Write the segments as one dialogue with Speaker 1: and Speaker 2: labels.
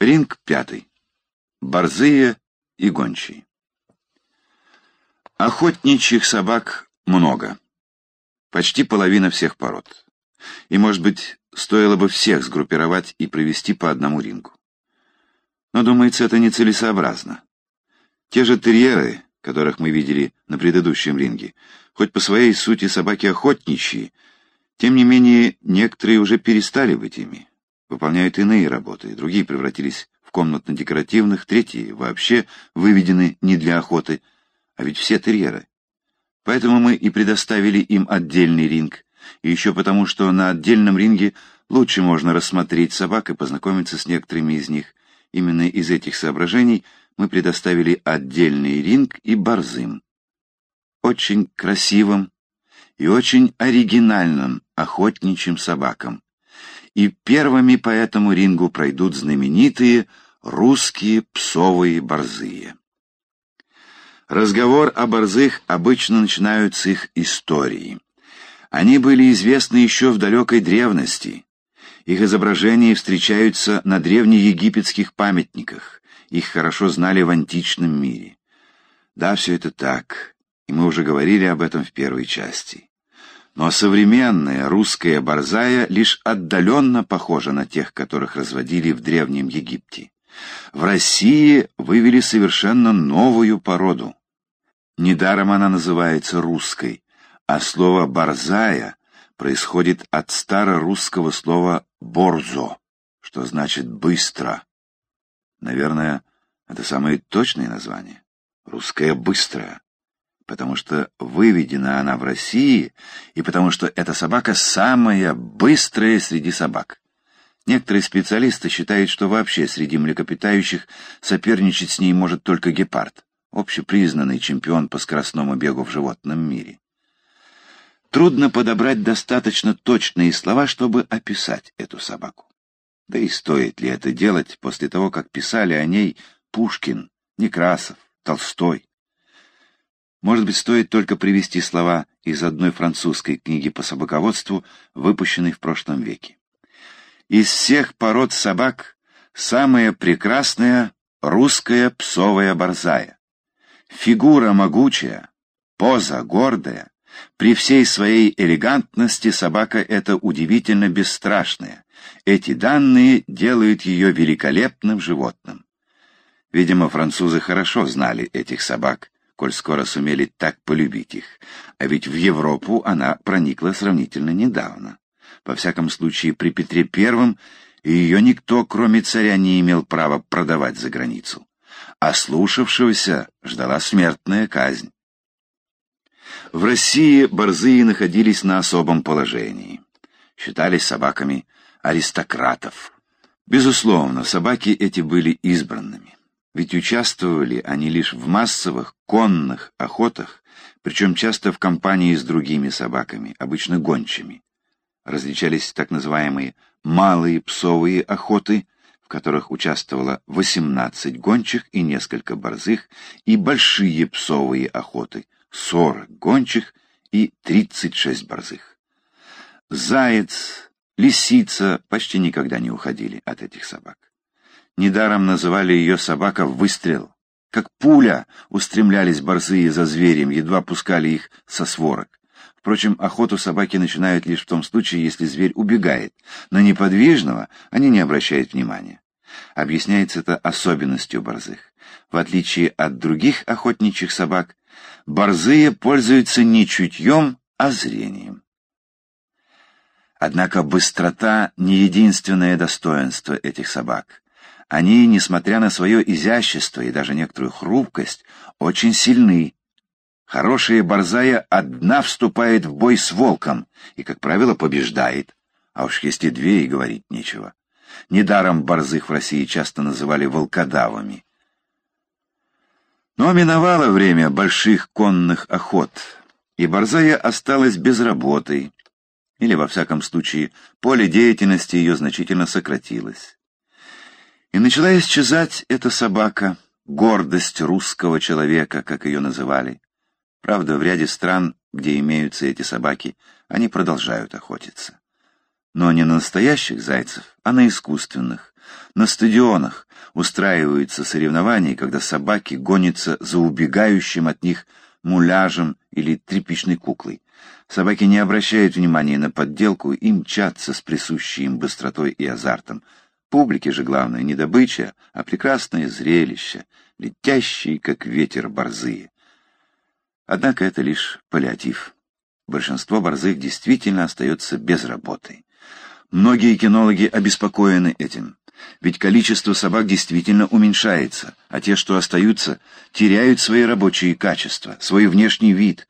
Speaker 1: Ринг пятый. Борзые и гончие. Охотничьих собак много. Почти половина всех пород. И, может быть, стоило бы всех сгруппировать и провести по одному рингу. Но, думается, это нецелесообразно. Те же терьеры, которых мы видели на предыдущем ринге, хоть по своей сути собаки охотничьи, тем не менее некоторые уже перестали быть ими выполняют иные работы, другие превратились в комнатно-декоративных, третьи вообще выведены не для охоты, а ведь все терьеры. Поэтому мы и предоставили им отдельный ринг, и еще потому, что на отдельном ринге лучше можно рассмотреть собак и познакомиться с некоторыми из них. Именно из этих соображений мы предоставили отдельный ринг и борзым. Очень красивым и очень оригинальным охотничьим собакам, и первыми по этому рингу пройдут знаменитые русские псовые борзые. Разговор о борзых обычно начинают с их истории. Они были известны еще в далекой древности. Их изображения встречаются на древнеегипетских памятниках. Их хорошо знали в античном мире. Да, все это так, и мы уже говорили об этом в первой части. Но современная русская борзая лишь отдаленно похожа на тех, которых разводили в Древнем Египте. В России вывели совершенно новую породу. Недаром она называется русской, а слово «борзая» происходит от старорусского слова «борзо», что значит «быстро». Наверное, это самое точное название. Русская быстрая потому что выведена она в России, и потому что эта собака самая быстрая среди собак. Некоторые специалисты считают, что вообще среди млекопитающих соперничать с ней может только гепард, общепризнанный чемпион по скоростному бегу в животном мире. Трудно подобрать достаточно точные слова, чтобы описать эту собаку. Да и стоит ли это делать после того, как писали о ней Пушкин, Некрасов, Толстой? Может быть, стоит только привести слова из одной французской книги по собаководству, выпущенной в прошлом веке. Из всех пород собак самая прекрасная русская псовая борзая. Фигура могучая, поза гордая, при всей своей элегантности собака эта удивительно бесстрашная. Эти данные делают ее великолепным животным. Видимо, французы хорошо знали этих собак, коль скоро сумели так полюбить их, а ведь в Европу она проникла сравнительно недавно. Во всяком случае, при Петре Первом ее никто, кроме царя, не имел права продавать за границу, а слушавшегося ждала смертная казнь. В России борзые находились на особом положении. Считались собаками аристократов. Безусловно, собаки эти были избранными. Ведь участвовали они лишь в массовых конных охотах, причем часто в компании с другими собаками, обычно гончими. Различались так называемые «малые псовые охоты», в которых участвовало 18 гончих и несколько борзых, и большие псовые охоты, 40 гончих и 36 борзых. Заяц, лисица почти никогда не уходили от этих собак. Недаром называли ее собака «выстрел». Как пуля устремлялись борзые за зверем, едва пускали их со сворок. Впрочем, охоту собаки начинают лишь в том случае, если зверь убегает. На неподвижного они не обращают внимания. Объясняется это особенностью борзых. В отличие от других охотничьих собак, борзые пользуются не чутьем, а зрением. Однако быстрота — не единственное достоинство этих собак. Они, несмотря на свое изящество и даже некоторую хрупкость, очень сильны. Хорошая борзая одна вступает в бой с волком и, как правило, побеждает. А уж если две, и говорить нечего. Недаром борзых в России часто называли волкодавами. Но миновало время больших конных охот, и борзая осталась без работы, или, во всяком случае, поле деятельности ее значительно сократилось. И начала исчезать эта собака, гордость русского человека, как ее называли. Правда, в ряде стран, где имеются эти собаки, они продолжают охотиться. Но не на настоящих зайцев, а на искусственных, на стадионах, устраиваются соревнования, когда собаки гонятся за убегающим от них муляжем или тряпичной куклой. Собаки не обращают внимания на подделку и мчатся с присущей им быстротой и азартом. Публике же главное не добыча, а прекрасное зрелище, летящие, как ветер, борзые. Однако это лишь паллиатив. Большинство борзых действительно остается без работы. Многие кинологи обеспокоены этим. Ведь количество собак действительно уменьшается, а те, что остаются, теряют свои рабочие качества, свой внешний вид.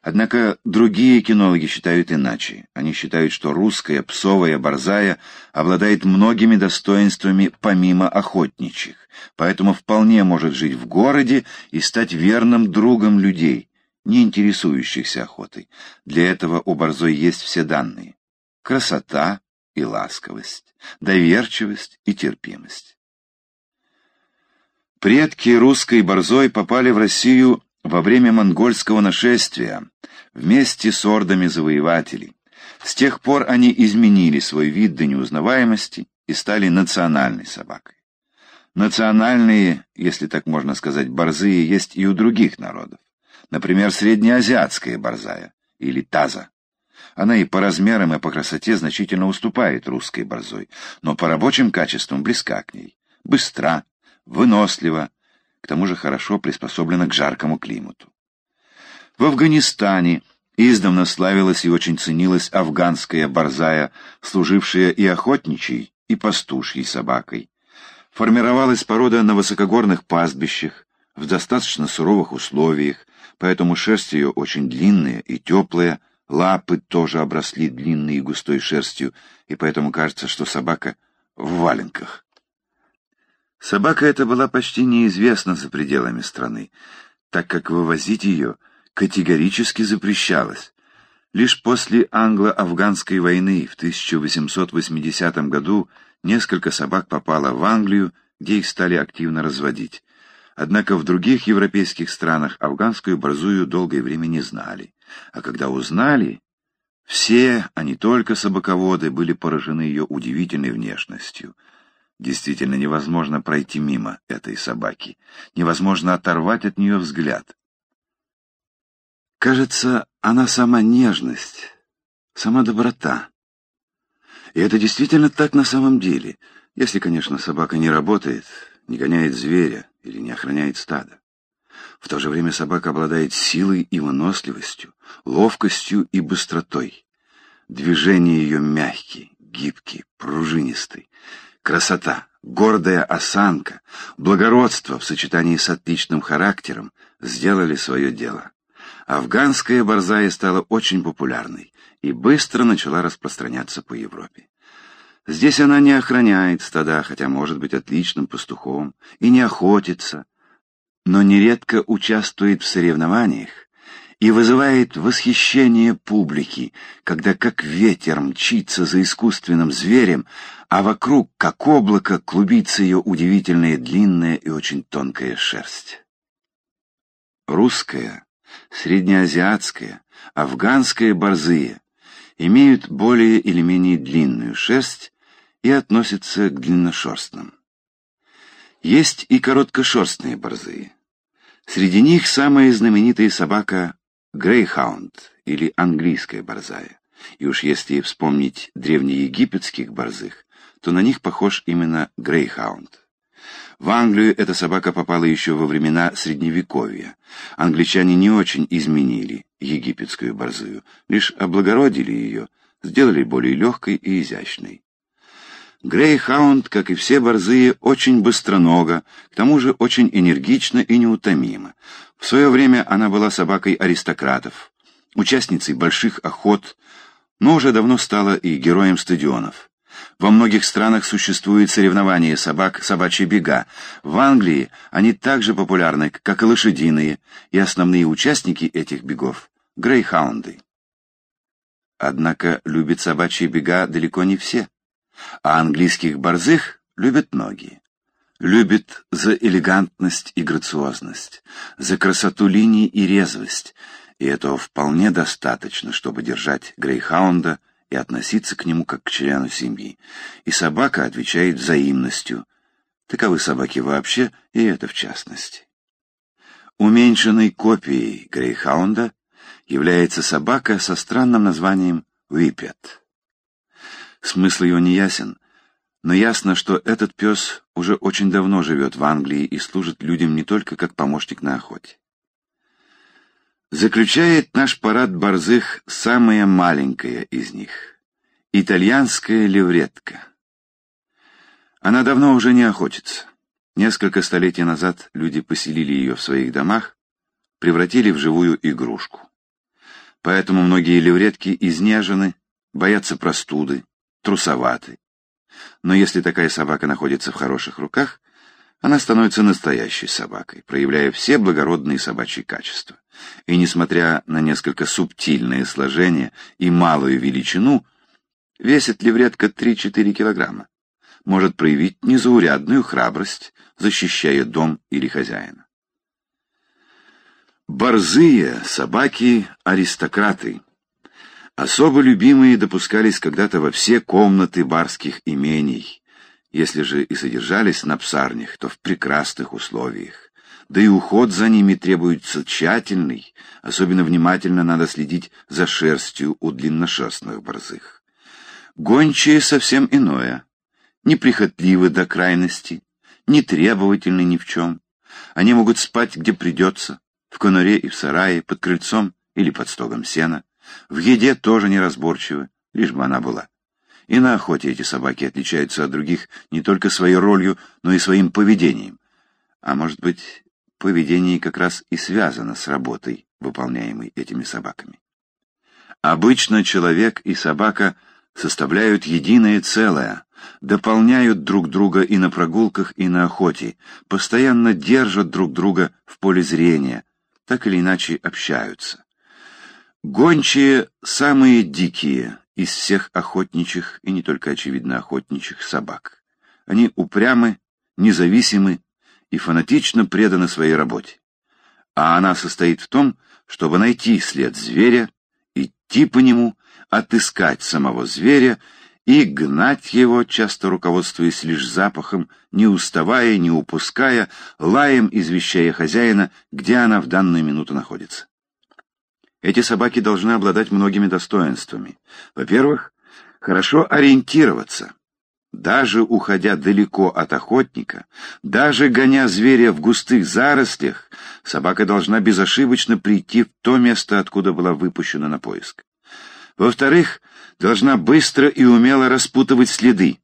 Speaker 1: Однако другие кинологи считают иначе. Они считают, что русская псовая борзая обладает многими достоинствами помимо охотничьих, поэтому вполне может жить в городе и стать верным другом людей, не интересующихся охотой. Для этого у борзой есть все данные. Красота, и ласковость, доверчивость и терпимость. Предки русской борзой попали в Россию во время монгольского нашествия вместе с ордами завоевателей. С тех пор они изменили свой вид до неузнаваемости и стали национальной собакой. Национальные, если так можно сказать, борзые есть и у других народов. Например, среднеазиатская борзая или таза. Она и по размерам, и по красоте значительно уступает русской борзой, но по рабочим качествам близка к ней. Быстра, вынослива, к тому же хорошо приспособлена к жаркому климату. В Афганистане издавна славилась и очень ценилась афганская борзая, служившая и охотничьей, и пастушьей собакой. Формировалась порода на высокогорных пастбищах, в достаточно суровых условиях, поэтому шерсть ее очень длинная и теплая, Лапы тоже обросли длинной и густой шерстью, и поэтому кажется, что собака в валенках. Собака эта была почти неизвестна за пределами страны, так как вывозить ее категорически запрещалось. Лишь после англо-афганской войны в 1880 году несколько собак попало в Англию, где их стали активно разводить. Однако в других европейских странах афганскую борзую долгое время не знали. А когда узнали, все, а не только собаководы, были поражены ее удивительной внешностью. Действительно невозможно пройти мимо этой собаки. Невозможно оторвать от нее взгляд. Кажется, она сама нежность, сама доброта. И это действительно так на самом деле, если, конечно, собака не работает, не гоняет зверя или не охраняет стадо. В то же время собака обладает силой и выносливостью, ловкостью и быстротой. Движения ее мягкие, гибкие, пружинистые. Красота, гордая осанка, благородство в сочетании с отличным характером сделали свое дело. Афганская борзая стала очень популярной и быстро начала распространяться по Европе. Здесь она не охраняет стада, хотя может быть отличным пастухом, и не охотится, но нередко участвует в соревнованиях и вызывает восхищение публики, когда как ветер мчится за искусственным зверем, а вокруг, как облако, клубится ее удивительная длинная и очень тонкая шерсть. Русская, среднеазиатская, афганская борзые имеют более или менее длинную шерсть и относятся к длинношерстным. Есть и короткошерстные борзые. Среди них самая знаменитая собака Грейхаунд или английская борзая. И уж если вспомнить древнеегипетских борзых, то на них похож именно Грейхаунд. В Англию эта собака попала еще во времена Средневековья. Англичане не очень изменили египетскую борзую, лишь облагородили ее, сделали более легкой и изящной. Грейхаунд, как и все борзые, очень быстронога, к тому же очень энергична и неутомима. В свое время она была собакой аристократов, участницей больших охот, но уже давно стала и героем стадионов. Во многих странах существуют соревнования собак «собачьи бега». В Англии они так же популярны, как и лошадиные, и основные участники этих бегов — грейхаунды. Однако любят собачьи бега далеко не все а английских борзых любят многие. Любят за элегантность и грациозность, за красоту линий и резвость, и этого вполне достаточно, чтобы держать грейхаунда и относиться к нему как к члену семьи. И собака отвечает взаимностью. Таковы собаки вообще, и это в частности. Уменьшенной копией грейхаунда является собака со странным названием Випет. Смысл его не ясен, но ясно, что этот пес уже очень давно живет в Англии и служит людям не только как помощник на охоте. Заключает наш парад борзых самая маленькая из них — итальянская левретка. Она давно уже не охотится. Несколько столетий назад люди поселили ее в своих домах, превратили в живую игрушку. Поэтому многие левретки изнежены, боятся простуды, трусоваты. Но если такая собака находится в хороших руках, она становится настоящей собакой, проявляя все благородные собачьи качества. И несмотря на несколько субтильное сложение и малую величину, весит левретка 3-4 килограмма, может проявить незаурядную храбрость, защищая дом или хозяина. Борзые собаки-аристократы, особо любимые допускались когда-то во все комнаты барских имений, если же и содержались на псарнях, то в прекрасных условиях. Да и уход за ними требуется тщательный, особенно внимательно надо следить за шерстью у длинношерстных борзых. Гончие совсем иное, неприхотливы до крайности, не требовательны ни в чем. Они могут спать где придется, в конуре и в сарае, под крыльцом или под стогом сена. В еде тоже неразборчивы, лишь бы она была. И на охоте эти собаки отличаются от других не только своей ролью, но и своим поведением. А может быть, поведение как раз и связано с работой, выполняемой этими собаками. Обычно человек и собака составляют единое целое, дополняют друг друга и на прогулках, и на охоте, постоянно держат друг друга в поле зрения, так или иначе общаются. Гончие — самые дикие из всех охотничьих и не только, очевидно, охотничьих собак. Они упрямы, независимы и фанатично преданы своей работе. А она состоит в том, чтобы найти след зверя, идти по нему, отыскать самого зверя и гнать его, часто руководствуясь лишь запахом, не уставая, не упуская, лаем извещая хозяина, где она в данную минуту находится. Эти собаки должны обладать многими достоинствами. Во-первых, хорошо ориентироваться. Даже уходя далеко от охотника, даже гоня зверя в густых зарослях, собака должна безошибочно прийти в то место, откуда была выпущена на поиск. Во-вторых, должна быстро и умело распутывать следы.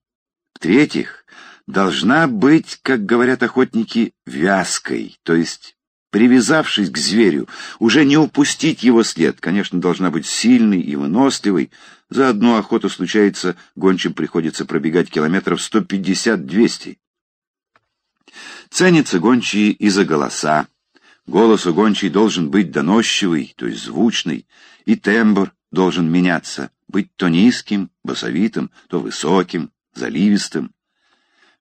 Speaker 1: В-третьих, должна быть, как говорят охотники, вязкой, то есть, привязавшись к зверю, уже не упустить его след. Конечно, должна быть сильной и выносливой. За одну охоту случается, гончим приходится пробегать километров 150-200. Ценятся гончие и за голоса. Голос у гончей должен быть доносчивый, то есть звучный, и тембр должен меняться, быть то низким, басовитым, то высоким, заливистым.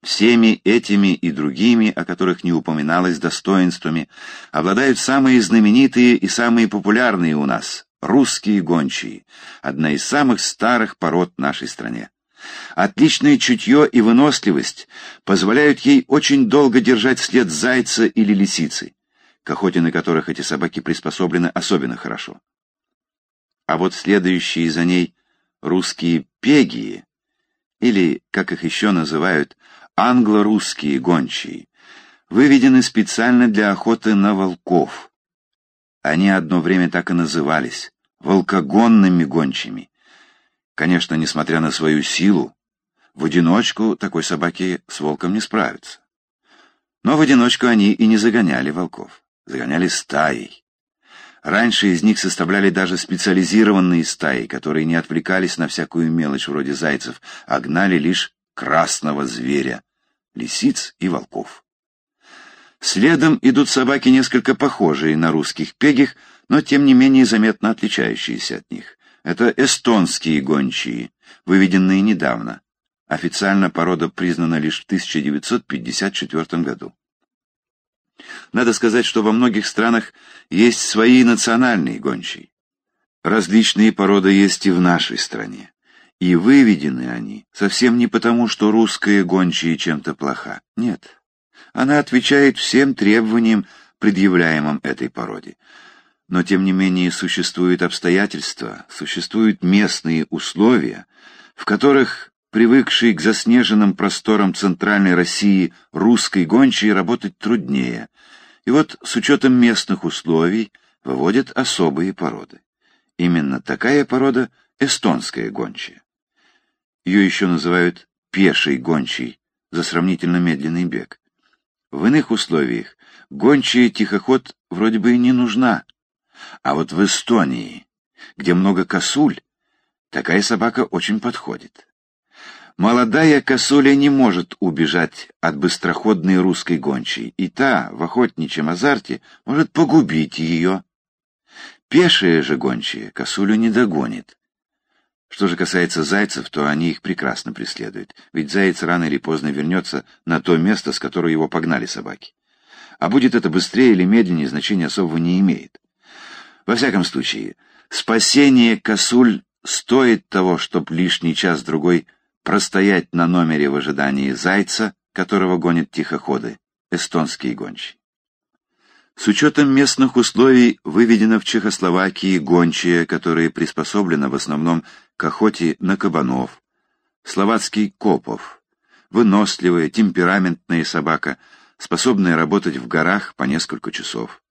Speaker 1: Всеми этими и другими, о которых не упоминалось достоинствами, обладают самые знаменитые и самые популярные у нас — русские гончие, одна из самых старых пород нашей стране. Отличное чутье и выносливость позволяют ей очень долго держать след зайца или лисицы, к охоте на которых эти собаки приспособлены особенно хорошо. А вот следующие за ней русские пегии, или, как их еще называют, англо-русские гончие, выведены специально для охоты на волков. Они одно время так и назывались — волкогонными гончими. Конечно, несмотря на свою силу, в одиночку такой собаки с волком не справится. Но в одиночку они и не загоняли волков, загоняли стаей. Раньше из них составляли даже специализированные стаи, которые не отвлекались на всякую мелочь вроде зайцев, а гнали лишь красного зверя, лисиц и волков. Следом идут собаки, несколько похожие на русских пегих, но тем не менее заметно отличающиеся от них. Это эстонские гончие, выведенные недавно. Официально порода признана лишь в 1954 году. Надо сказать, что во многих странах есть свои национальные гончие. Различные породы есть и в нашей стране. И выведены они совсем не потому, что русская гончая чем-то плоха. Нет. Она отвечает всем требованиям, предъявляемым этой породе. Но, тем не менее, существуют обстоятельства, существуют местные условия, в которых привыкшей к заснеженным просторам Центральной России русской гончей работать труднее. И вот с учетом местных условий выводят особые породы. Именно такая порода — эстонская гончая. Ее еще называют пешей гончей за сравнительно медленный бег. В иных условиях гончая тихоход вроде бы и не нужна. А вот в Эстонии, где много косуль, такая собака очень подходит. Молодая косуля не может убежать от быстроходной русской гончей, и та в охотничьем азарте может погубить ее. Пешая же гончая косулю не догонит. Что же касается зайцев, то они их прекрасно преследуют, ведь заяц рано или поздно вернется на то место, с которого его погнали собаки. А будет это быстрее или медленнее, значения особого не имеет. Во всяком случае, спасение косуль стоит того, чтобы лишний час-другой простоять на номере в ожидании зайца, которого гонят тихоходы, эстонские гончие. С учетом местных условий выведена в Чехословакии гончая, которая приспособлена в основном к охоте на кабанов, словацкий копов, выносливая, темпераментная собака, способная работать в горах по несколько часов.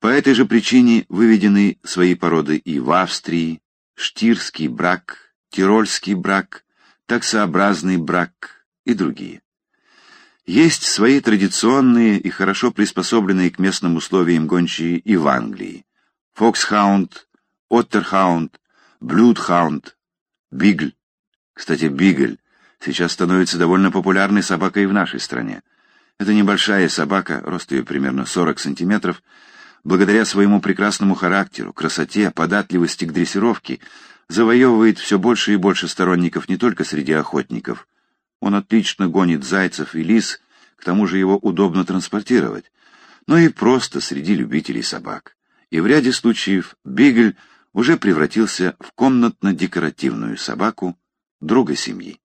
Speaker 1: По этой же причине выведены свои породы и в Австрии, штирский брак, тирольский брак, таксообразный брак и другие. Есть свои традиционные и хорошо приспособленные к местным условиям гончие и в Англии. Фоксхаунд, Оттерхаунд, Блюдхаунд, Бигль. Кстати, Бигль сейчас становится довольно популярной собакой в нашей стране. Это небольшая собака, рост ее примерно 40 сантиметров, благодаря своему прекрасному характеру, красоте, податливости к дрессировке, завоевывает все больше и больше сторонников не только среди охотников, он отлично гонит зайцев и лис, к тому же его удобно транспортировать, но и просто среди любителей собак. И в ряде случаев Бигель уже превратился в комнатно-декоративную собаку друга семьи.